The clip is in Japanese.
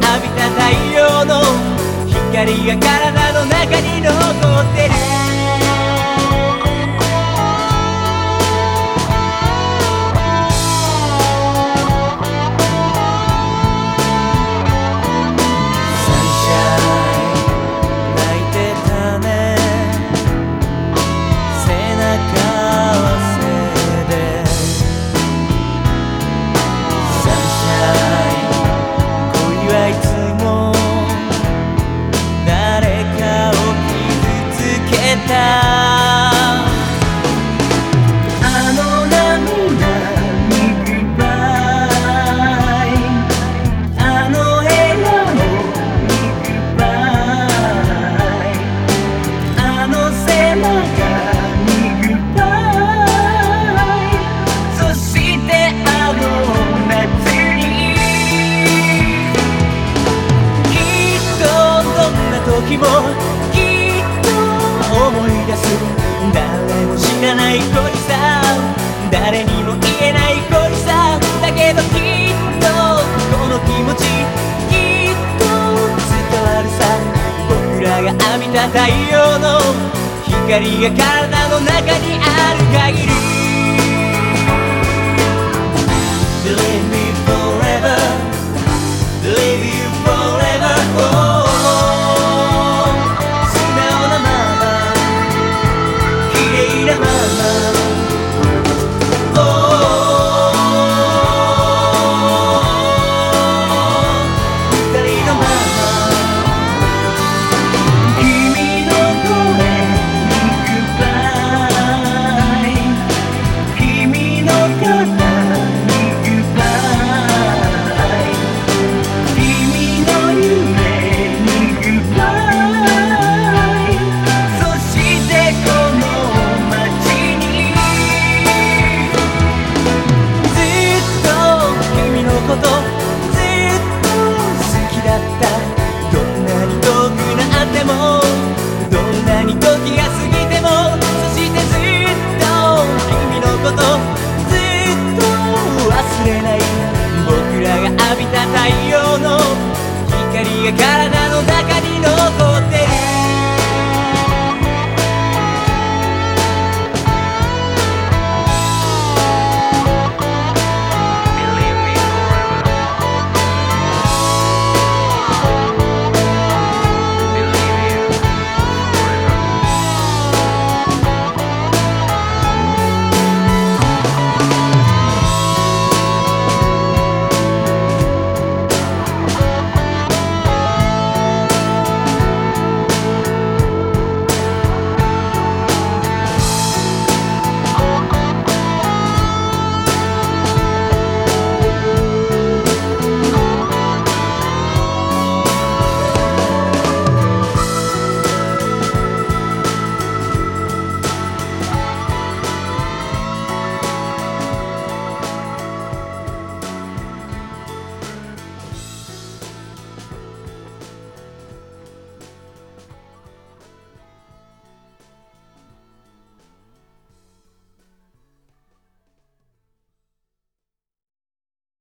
浴びた太陽の光が体の中に残ってる。らない恋さ。誰にも言えない恋さ。だけどきっとこの気持ちきっと伝わるさ。僕らが浴びた太陽の光が体の中にある。浴びた太陽の光が体